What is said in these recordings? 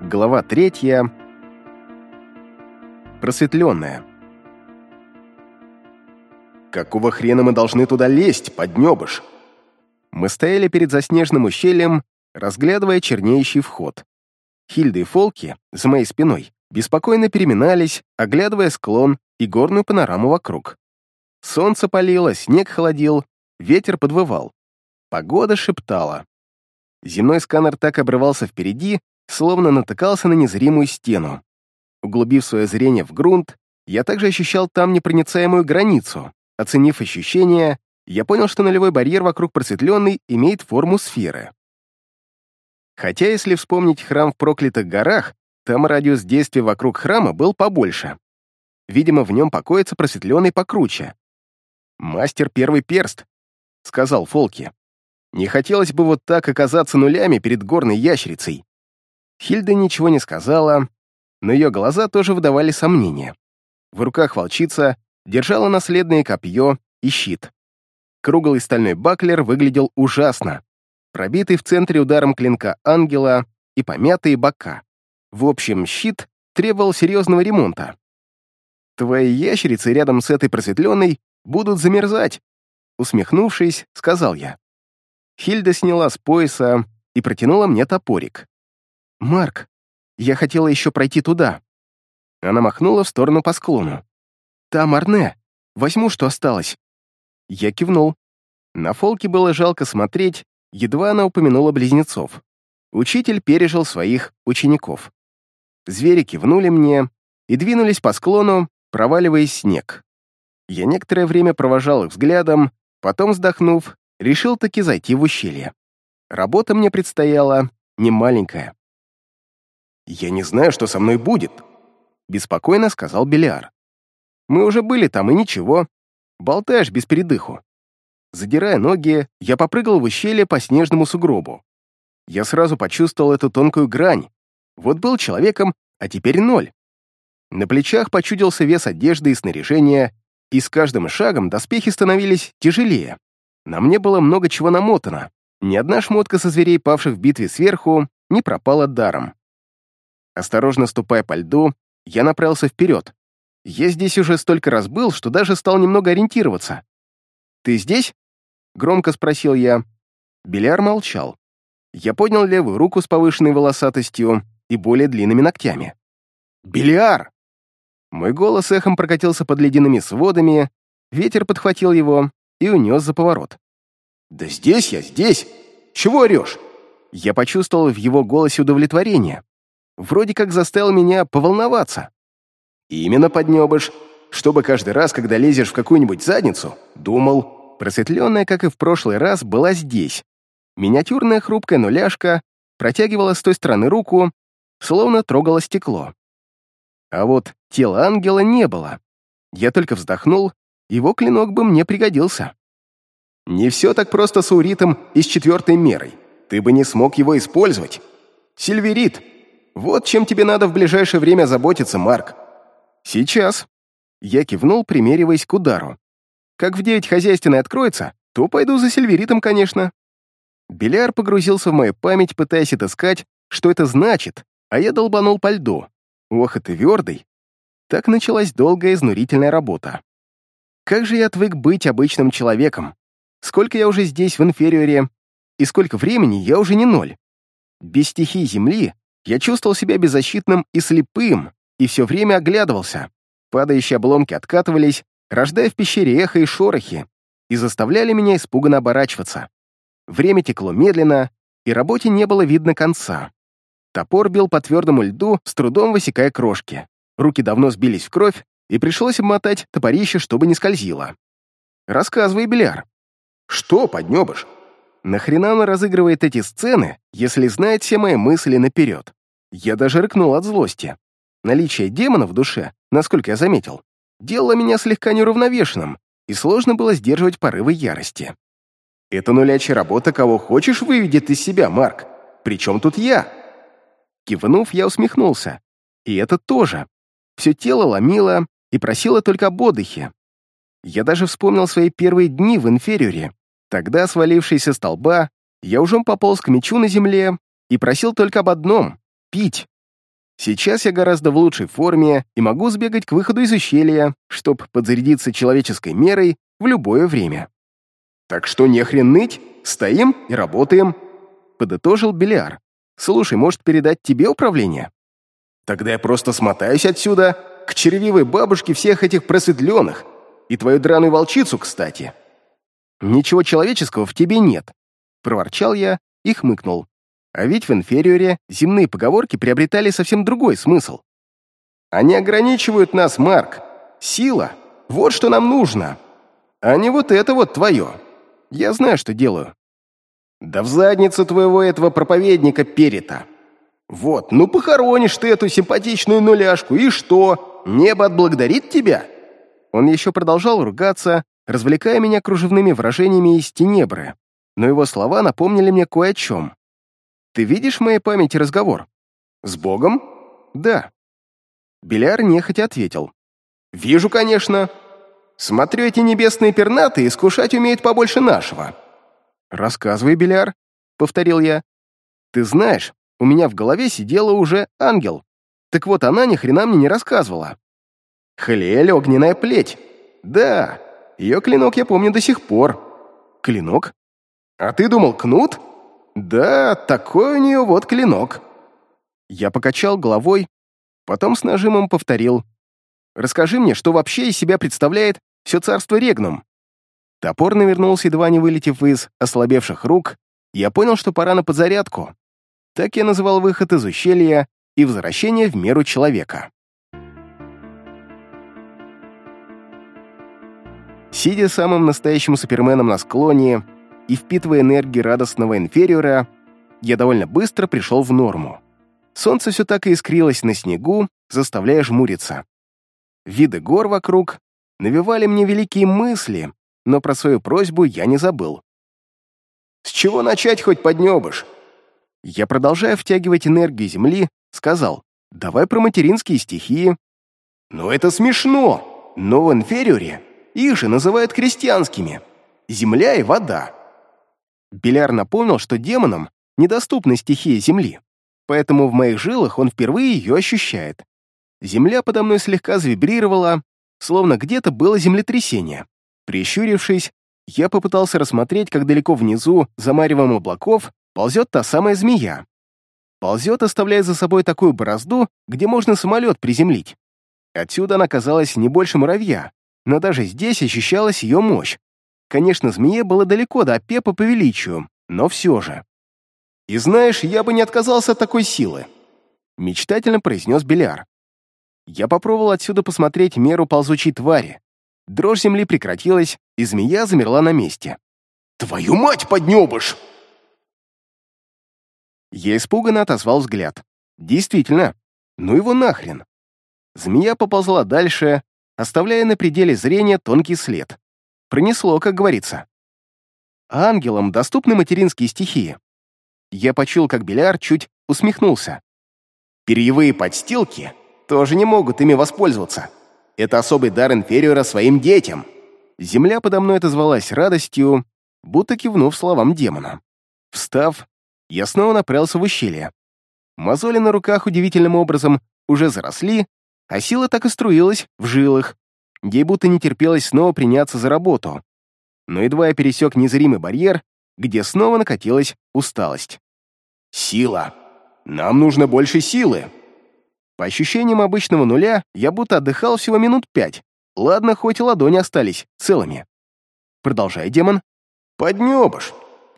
Глава третья. Просветленная. «Какого хрена мы должны туда лезть, поднебыш?» Мы стояли перед заснеженным ущельем, разглядывая чернеющий вход. Хильда и Фолки, за моей спиной, беспокойно переминались, оглядывая склон и горную панораму вокруг. Солнце палило, снег холодил, ветер подвывал. Погода шептала. Земной сканер так обрывался впереди, словно натыкался на незримую стену. Углубив свое зрение в грунт, я также ощущал там непроницаемую границу. Оценив ощущения, я понял, что нулевой барьер вокруг просветленной имеет форму сферы. Хотя, если вспомнить храм в проклятых горах, там радиус действия вокруг храма был побольше. Видимо, в нем покоится просветленный покруче. «Мастер первый перст», — сказал Фолки. «Не хотелось бы вот так оказаться нулями перед горной ящерицей». Хильда ничего не сказала, но ее глаза тоже выдавали сомнения. В руках волчица держала наследное копье и щит. Круглый стальной баклер выглядел ужасно, пробитый в центре ударом клинка ангела и помятые бока. В общем, щит требовал серьезного ремонта. «Твои ящерицы рядом с этой просветленной будут замерзать», усмехнувшись, сказал я. Хильда сняла с пояса и протянула мне топорик. «Марк, я хотела еще пройти туда». Она махнула в сторону по склону. «Там Арне. Возьму, что осталось». Я кивнул. На Фолке было жалко смотреть, едва она упомянула близнецов. Учитель пережил своих учеников. Звери кивнули мне и двинулись по склону, проваливаясь снег. Я некоторое время провожал их взглядом, потом, вздохнув, решил таки зайти в ущелье. Работа мне предстояла немаленькая. «Я не знаю, что со мной будет», — беспокойно сказал Белиар. «Мы уже были там, и ничего. Болтаешь без передыху». Задирая ноги, я попрыгал в ущелье по снежному сугробу. Я сразу почувствовал эту тонкую грань. Вот был человеком, а теперь ноль. На плечах почудился вес одежды и снаряжения, и с каждым шагом доспехи становились тяжелее. На мне было много чего намотано. Ни одна шмотка со зверей, павших в битве сверху, не пропала даром. Осторожно ступая по льду, я направился вперед. Я здесь уже столько раз был, что даже стал немного ориентироваться. «Ты здесь?» — громко спросил я. Беляр молчал. Я поднял левую руку с повышенной волосатостью и более длинными ногтями. «Белиар!» Мой голос эхом прокатился под ледяными сводами, ветер подхватил его и унес за поворот. «Да здесь я, здесь! Чего орешь?» Я почувствовал в его голосе удовлетворение вроде как заставил меня поволноваться. Именно поднебыш, чтобы каждый раз, когда лезешь в какую-нибудь задницу, думал, просветленная, как и в прошлый раз, была здесь. Миниатюрная хрупкая нуляшка протягивала с той стороны руку, словно трогала стекло. А вот тела ангела не было. Я только вздохнул, его клинок бы мне пригодился. Не все так просто с уритом и с четвертой мерой. Ты бы не смог его использовать. Сильверит вот чем тебе надо в ближайшее время заботиться, Марк. Сейчас. Я кивнул, примериваясь к удару. Как в девять хозяйственной откроется, то пойду за сильверитом, конечно. Беляр погрузился в мою память, пытаясь отыскать, что это значит, а я долбанул по льду. Ох, и твердый. Так началась долгая изнурительная работа. Как же я отвык быть обычным человеком? Сколько я уже здесь, в инфериоре, и сколько времени я уже не ноль. Без стихии Земли я чувствовал себя беззащитным и слепым, и все время оглядывался. Падающие обломки откатывались, рождая в пещере эхо и шорохи, и заставляли меня испуганно оборачиваться. Время текло медленно, и работе не было видно конца. Топор бил по твердому льду, с трудом высекая крошки. Руки давно сбились в кровь, и пришлось обмотать топорище, чтобы не скользило. «Рассказывай, Беляр». «Что, поднебыш?» Нахрена он разыгрывает эти сцены, если знает все мои мысли наперед? Я даже рыкнул от злости. Наличие демона в душе, насколько я заметил, делало меня слегка неуравновешенным, и сложно было сдерживать порывы ярости. «Это нулячья работа, кого хочешь, выведет из себя, Марк. Причем тут я?» Кивнув, я усмехнулся. И это тоже. Все тело ломило и просило только об отдыхе. Я даже вспомнил свои первые дни в инфериоре. Тогда, свалившись со столба, я ужом пополз к мечу на земле и просил только об одном пить. Сейчас я гораздо в лучшей форме и могу сбегать к выходу из ущелья, чтобы подзарядиться человеческой мерой в любое время. Так что не хрен ныть, стоим и работаем, подытожил Белиар. Слушай, может передать тебе управление? Тогда я просто смотаюсь отсюда к червивой бабушке всех этих просветленных и твою драную волчицу, кстати. Ничего человеческого в тебе нет, проворчал я и хмыкнул. А ведь в инфериоре земные поговорки приобретали совсем другой смысл. Они ограничивают нас, Марк. Сила — вот что нам нужно. А не вот это вот твое. Я знаю, что делаю. Да в задницу твоего этого проповедника перета. Вот, ну похоронишь ты эту симпатичную нуляшку, и что? Небо отблагодарит тебя? Он еще продолжал ругаться, развлекая меня кружевными выражениями из тенебры, но его слова напомнили мне кое о чем. Ты видишь в моей памяти разговор? С Богом? Да. Беляр нехотя ответил. Вижу, конечно. Смотрю, эти небесные пернатые искушать умеют побольше нашего. Рассказывай, Беляр, повторил я. Ты знаешь, у меня в голове сидела уже ангел. Так вот, она ни хрена мне не рассказывала. Хлель, огненная плеть. Да, ее клинок я помню до сих пор. Клинок? А ты думал, кнут? «Да, такой у нее вот клинок». Я покачал головой, потом с нажимом повторил. «Расскажи мне, что вообще из себя представляет все царство Регнум?» Топор навернулся, едва не вылетев из ослабевших рук, я понял, что пора на подзарядку. Так я называл выход из ущелья и возвращение в меру человека. Сидя самым настоящим суперменом на склоне, и впитывая энергии радостного инфериора, я довольно быстро пришел в норму. Солнце все так и искрилось на снегу, заставляя жмуриться. Виды гор вокруг навевали мне великие мысли, но про свою просьбу я не забыл. «С чего начать хоть поднебыш?» Я, продолжая втягивать энергию Земли, сказал, «Давай про материнские стихии». «Но это смешно! Но в инфериоре их же называют крестьянскими. Земля и вода. Беляр напомнил, что демонам недоступны стихии Земли, поэтому в моих жилах он впервые ее ощущает. Земля подо мной слегка завибрировала, словно где-то было землетрясение. Прищурившись, я попытался рассмотреть, как далеко внизу, за маревом облаков, ползет та самая змея. Ползет, оставляя за собой такую борозду, где можно самолет приземлить. Отсюда она казалась не больше муравья, но даже здесь ощущалась ее мощь. Конечно, змее было далеко до Пепа по величию, но все же. «И знаешь, я бы не отказался от такой силы», — мечтательно произнес Беляр. Я попробовал отсюда посмотреть меру ползучей твари. Дрожь земли прекратилась, и змея замерла на месте. «Твою мать, поднебыш!» Я испуганно отозвал взгляд. «Действительно, ну его нахрен!» Змея поползла дальше, оставляя на пределе зрения тонкий след. Пронесло, как говорится. Ангелам доступны материнские стихии. Я почул, как Беляр чуть усмехнулся. Перьевые подстилки тоже не могут ими воспользоваться. Это особый дар инфериора своим детям. Земля подо мной отозвалась радостью, будто кивнув словам демона. Встав, я снова направился в ущелье. Мозоли на руках удивительным образом уже заросли, а сила так и струилась в жилах, Ей будто не терпелось снова приняться за работу. Но едва я пересек незримый барьер, где снова накатилась усталость. «Сила! Нам нужно больше силы!» По ощущениям обычного нуля, я будто отдыхал всего минут пять. Ладно, хоть и ладони остались целыми. Продолжай, демон. «Поднебыш!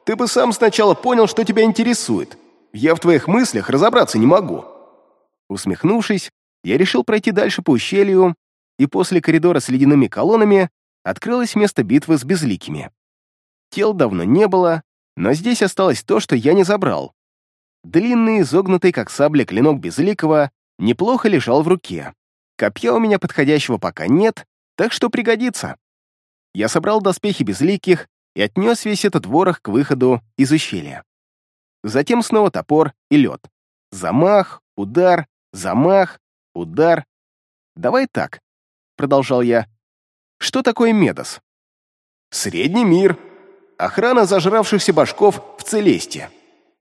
Ты бы сам сначала понял, что тебя интересует. Я в твоих мыслях разобраться не могу». Усмехнувшись, я решил пройти дальше по ущелью, и после коридора с ледяными колоннами открылось место битвы с безликими. Тел давно не было, но здесь осталось то, что я не забрал. Длинный, изогнутый, как сабля, клинок Безликого неплохо лежал в руке. Копья у меня подходящего пока нет, так что пригодится. Я собрал доспехи Безликих и отнес весь этот ворох к выходу из ущелья. Затем снова топор и лед. Замах, удар, замах, удар. Давай так продолжал я. Что такое Медос? Средний мир. Охрана зажравшихся башков в Целесте.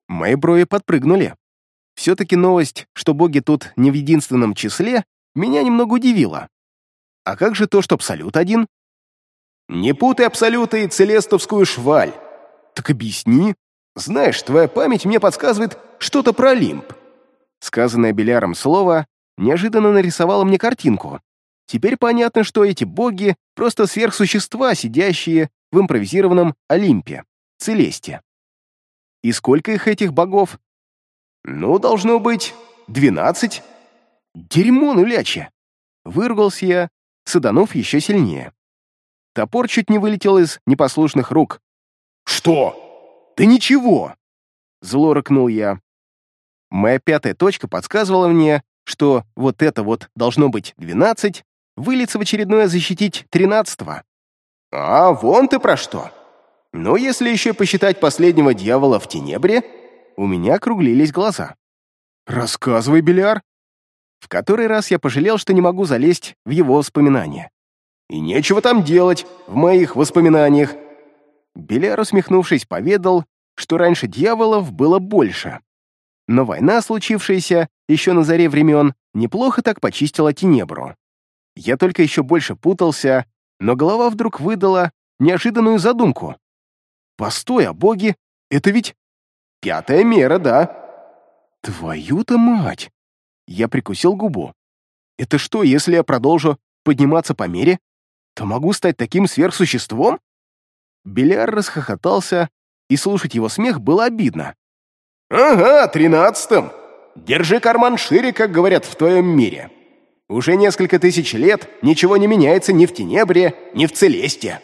Мои брови подпрыгнули. Все-таки новость, что боги тут не в единственном числе, меня немного удивила. А как же то, что Абсолют один? Не путай Абсолюта и Целестовскую шваль. Так объясни. Знаешь, твоя память мне подсказывает что-то про Олимп. Сказанное Беляром слово неожиданно нарисовало мне картинку. Теперь понятно, что эти боги — просто сверхсущества, сидящие в импровизированном Олимпе, Целесте. И сколько их этих богов? Ну, должно быть, двенадцать. Дерьмо нулячье! Выругался я, саданув еще сильнее. Топор чуть не вылетел из непослушных рук. «Что?» «Да ничего!» Зло рыкнул я. Моя пятая точка подсказывала мне, что вот это вот должно быть двенадцать, выльется в очередное защитить тринадцатого. «А, вон ты про что! Ну, если еще посчитать последнего дьявола в Тенебре...» У меня округлились глаза. «Рассказывай, Беляр!» В который раз я пожалел, что не могу залезть в его воспоминания. «И нечего там делать, в моих воспоминаниях!» Беляр, усмехнувшись, поведал, что раньше дьяволов было больше. Но война, случившаяся еще на заре времен, неплохо так почистила Тенебру. Я только еще больше путался, но голова вдруг выдала неожиданную задумку. «Постой, а боги, это ведь пятая мера, да?» «Твою-то мать!» Я прикусил губу. «Это что, если я продолжу подниматься по мере, то могу стать таким сверхсуществом?» Беляр расхохотался, и слушать его смех было обидно. «Ага, тринадцатым! Держи карман шире, как говорят в твоем мире. Уже несколько тысяч лет ничего не меняется ни в Тенебре, ни в Целесте».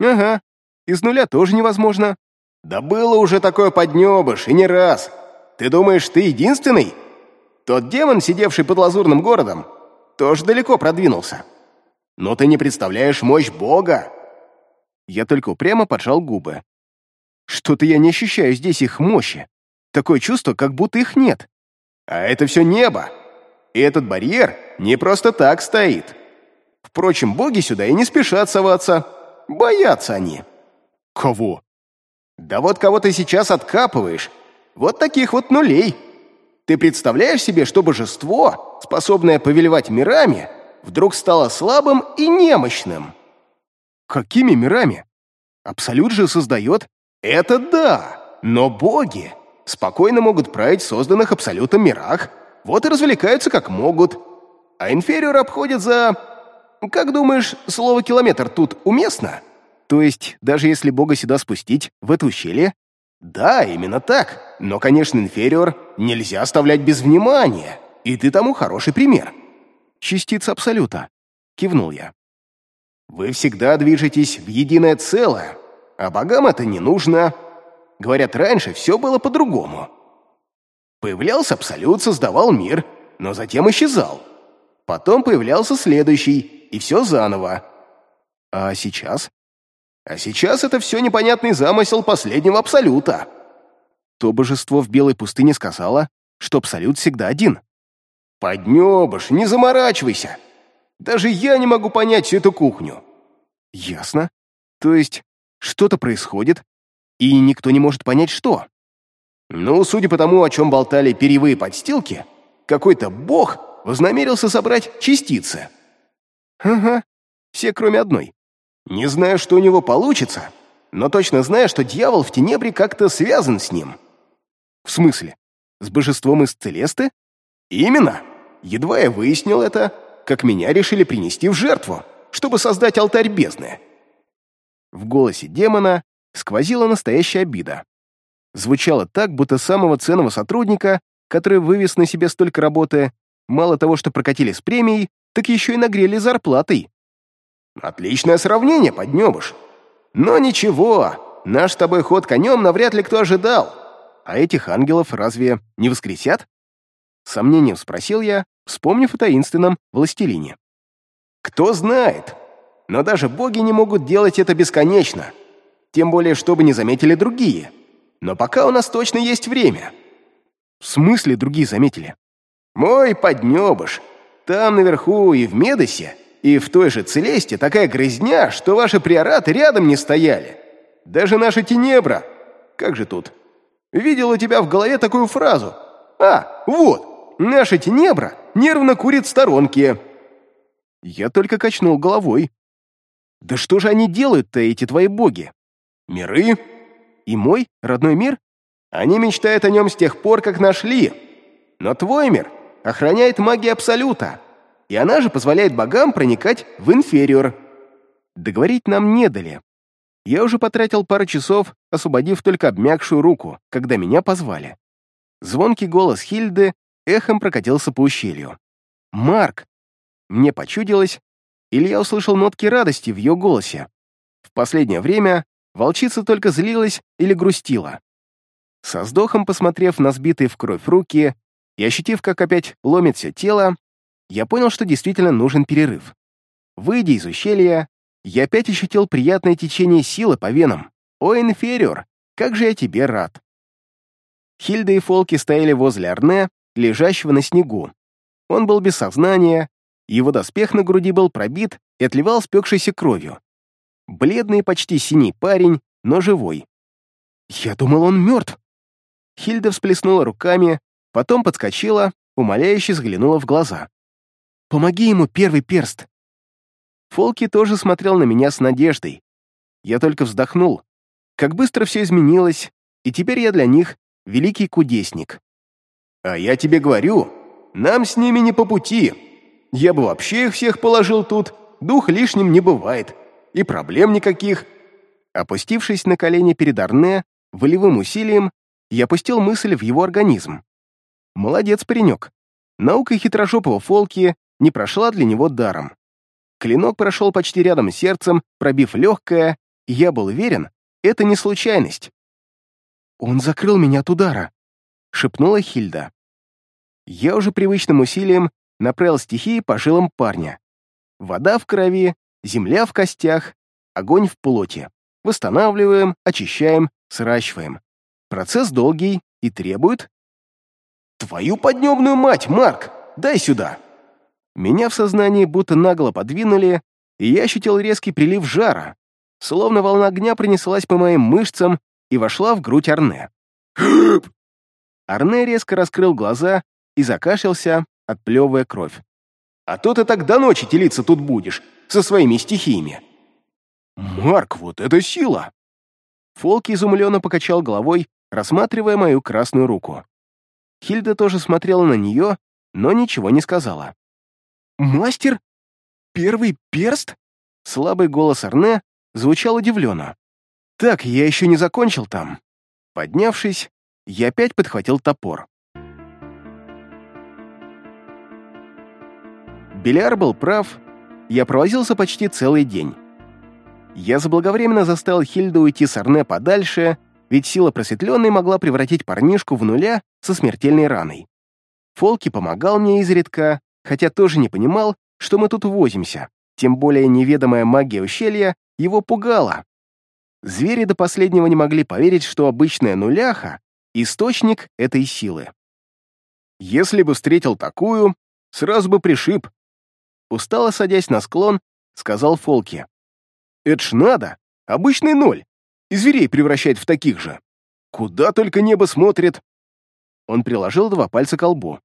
«Ага, из нуля тоже невозможно». «Да было уже такое поднебыш, и не раз. Ты думаешь, ты единственный? Тот демон, сидевший под лазурным городом, тоже далеко продвинулся. Но ты не представляешь мощь Бога». Я только упрямо поджал губы. Что-то я не ощущаю здесь их мощи. Такое чувство, как будто их нет. А это все небо. И этот барьер не просто так стоит. Впрочем, боги сюда и не спешат соваться. Боятся они. Кого? Да вот кого ты сейчас откапываешь. Вот таких вот нулей. Ты представляешь себе, что божество, способное повелевать мирами, вдруг стало слабым и немощным? Какими мирами? Абсолют же создает? Это да, но боги спокойно могут править в созданных абсолютом мирах, вот и развлекаются как могут. А инфериор обходит за... Как думаешь, слово «километр» тут уместно? То есть, даже если бога сюда спустить, в это ущелье? Да, именно так. Но, конечно, инфериор нельзя оставлять без внимания. И ты тому хороший пример. Частица Абсолюта. Кивнул я. Вы всегда движетесь в единое целое, а богам это не нужно. Говорят, раньше все было по-другому. Появлялся Абсолют, создавал мир, но затем исчезал. Потом появлялся следующий, и все заново. А сейчас? А сейчас это все непонятный замысел последнего Абсолюта. То божество в Белой пустыне сказала, что Абсолют всегда один. Поднебыш, не заморачивайся. Даже я не могу понять всю эту кухню. Ясно. То есть что-то происходит, и никто не может понять, что. Ну, судя по тому, о чем болтали перьевые подстилки, какой-то бог вознамерился собрать частицы. Ага, все кроме одной. Не знаю, что у него получится, но точно знаю, что дьявол в Тенебре как-то связан с ним. В смысле? С божеством из Целесты? Именно. Едва я выяснил это, как меня решили принести в жертву, чтобы создать алтарь бездны. В голосе демона сквозила настоящая обида. Звучало так, будто самого ценного сотрудника, который вывез на себе столько работы, мало того, что прокатили с премией, так еще и нагрели зарплатой. Отличное сравнение, поднебыш. Но ничего, наш с тобой ход конем навряд ли кто ожидал. А этих ангелов разве не воскресят? Сомнением спросил я, вспомнив о таинственном властелине. Кто знает. Но даже боги не могут делать это бесконечно. Тем более, чтобы не заметили другие. Но пока у нас точно есть время. В смысле другие заметили? Мой поднебыш. Там наверху и в Медосе, и в той же Целесте такая грызня, что ваши приораты рядом не стояли. Даже наша Тенебра. Как же тут? Видел у тебя в голове такую фразу. А, вот, наши тенебра нервно курит в сторонке». Я только качнул головой. «Да что же они делают-то, эти твои боги?» «Миры?» «И мой родной мир?» «Они мечтают о нем с тех пор, как нашли. Но твой мир охраняет магия Абсолюта, и она же позволяет богам проникать в инфериор». Договорить нам не дали. Я уже потратил пару часов, освободив только обмякшую руку, когда меня позвали. Звонкий голос Хильды эхом прокатился по ущелью. «Марк!» Мне почудилось, или я услышал нотки радости в ее голосе. В последнее время волчица только злилась или грустила. Со вздохом посмотрев на сбитые в кровь руки и ощутив, как опять ломит все тело, я понял, что действительно нужен перерыв. Выйдя из ущелья, я опять ощутил приятное течение силы по венам. «О, инфериор, как же я тебе рад!» Хильда и Фолки стояли возле Арне, лежащего на снегу. Он был без сознания, его доспех на груди был пробит и отливал спекшейся кровью. Бледный, почти синий парень, но живой. «Я думал, он мертв!» Хильда всплеснула руками, потом подскочила, умоляюще взглянула в глаза. «Помоги ему, первый перст!» Фолки тоже смотрел на меня с надеждой. Я только вздохнул. Как быстро все изменилось, и теперь я для них великий кудесник. «А я тебе говорю, нам с ними не по пути. Я бы вообще их всех положил тут, дух лишним не бывает, и проблем никаких». Опустившись на колени перед Арне, волевым усилием, я пустил мысль в его организм. Молодец, паренек. Наука хитрожопого Фолки не прошла для него даром. Клинок прошел почти рядом с сердцем, пробив легкое, и я был уверен, это не случайность. «Он закрыл меня от удара», — шепнула Хильда. Я уже привычным усилием направил стихии по жилам парня. Вода в крови, земля в костях, огонь в плоти. Восстанавливаем, очищаем, сращиваем. Процесс долгий и требует... «Твою поднебную мать, Марк! Дай сюда!» Меня в сознании будто нагло подвинули, и я ощутил резкий прилив жара, словно волна огня принеслась по моим мышцам и вошла в грудь Арне. Арне резко раскрыл глаза и закашлялся, отплевывая кровь. «А то ты так до ночи телиться тут будешь, со своими стихиями!» «Марк, вот это сила!» Фолки изумленно покачал головой, рассматривая мою красную руку. Хильда тоже смотрела на нее, но ничего не сказала. «Мастер? Первый перст?» Слабый голос Арне звучал удивленно. «Так, я еще не закончил там». Поднявшись, я опять подхватил топор. Беляр был прав, я провозился почти целый день. Я заблаговременно заставил Хильду уйти с Арне подальше, ведь сила просветленной могла превратить парнишку в нуля со смертельной раной. Фолки помогал мне изредка, хотя тоже не понимал, что мы тут возимся, тем более неведомая магия ущелья его пугала. Звери до последнего не могли поверить, что обычная нуляха — источник этой силы. Если бы встретил такую, сразу бы пришиб. Устало садясь на склон, сказал Фолки. «Это ж надо! Обычный ноль! И зверей превращает в таких же! Куда только небо смотрит!» Он приложил два пальца к лбу.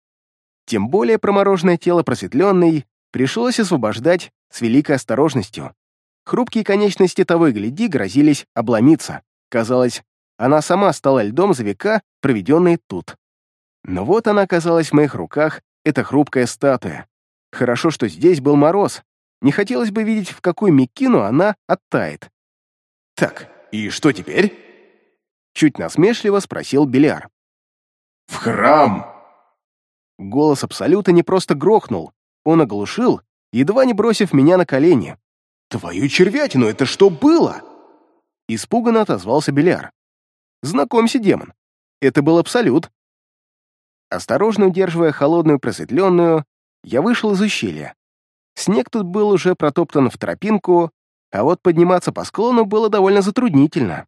Тем более промороженное тело просветленной пришлось освобождать с великой осторожностью. Хрупкие конечности того и гляди грозились обломиться. Казалось, она сама стала льдом за века, проведенные тут. Но вот она оказалась в моих руках, эта хрупкая статуя. Хорошо, что здесь был мороз. Не хотелось бы видеть, в какую мекину она оттает. «Так, и что теперь?» Чуть насмешливо спросил Беляр. «В храм!» Голос Абсолюта не просто грохнул, он оглушил, едва не бросив меня на колени. «Твою червятину, это что было?» Испуганно отозвался Беляр. «Знакомься, демон. Это был Абсолют». Осторожно удерживая холодную просветленную, я вышел из ущелья. Снег тут был уже протоптан в тропинку, а вот подниматься по склону было довольно затруднительно.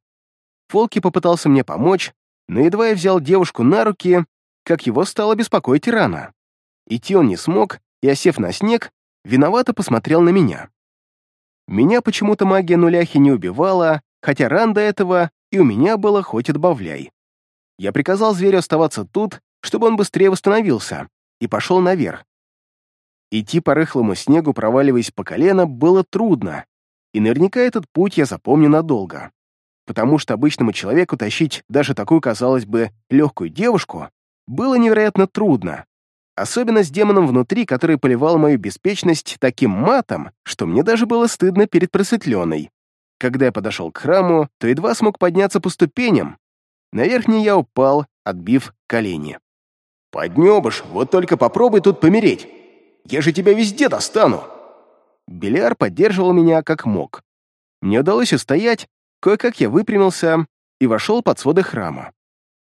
Фолки попытался мне помочь, но едва я взял девушку на руки, как его стало беспокоить рана. Идти он не смог, и, осев на снег, виновато посмотрел на меня. Меня почему-то магия нуляхи не убивала, хотя ран до этого и у меня было хоть отбавляй. Я приказал зверю оставаться тут, чтобы он быстрее восстановился, и пошел наверх. Идти по рыхлому снегу, проваливаясь по колено, было трудно, и наверняка этот путь я запомню надолго. Потому что обычному человеку тащить даже такую, казалось бы, легкую девушку было невероятно трудно. Особенно с демоном внутри, который поливал мою беспечность таким матом, что мне даже было стыдно перед просветленной. Когда я подошел к храму, то едва смог подняться по ступеням. На верхней я упал, отбив колени. «Поднебыш, вот только попробуй тут помереть. Я же тебя везде достану!» Беляр поддерживал меня как мог. Мне удалось устоять, кое-как я выпрямился и вошел под своды храма.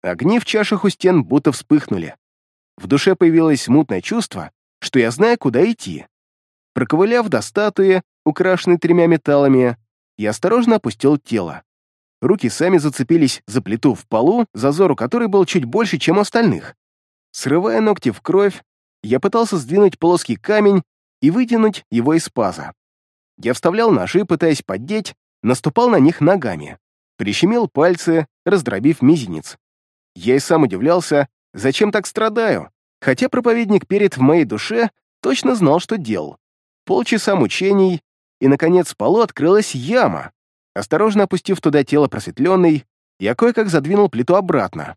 Огни в чашах у стен будто вспыхнули. В душе появилось смутное чувство, что я знаю, куда идти. Проковыляв до статуи, украшенной тремя металлами, я осторожно опустил тело. Руки сами зацепились за плиту в полу, зазор у которой был чуть больше, чем у остальных. Срывая ногти в кровь, я пытался сдвинуть плоский камень и вытянуть его из паза. Я вставлял ножи, пытаясь поддеть, наступал на них ногами. Прищемил пальцы, раздробив мизинец. Я и сам удивлялся, зачем так страдаю, хотя проповедник перед в моей душе точно знал, что делал. Полчаса мучений, и, наконец, в полу открылась яма. Осторожно опустив туда тело просветленной, я кое-как задвинул плиту обратно,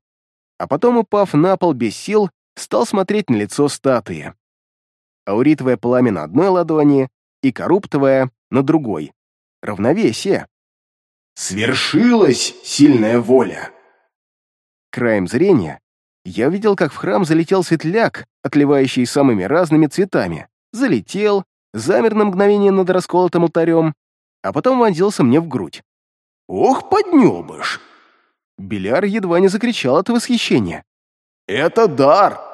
а потом, упав на пол без сил, стал смотреть на лицо статуи. Ауритовое пламя на одной ладони и коруптовое на другой. Равновесие. «Свершилась сильная воля!» Краем зрения я видел, как в храм залетел светляк, отливающий самыми разными цветами. Залетел, замер на мгновение над расколотым алтарем, а потом вонзился мне в грудь. «Ох, поднебыш!» Беляр едва не закричал от восхищения. «Это дар!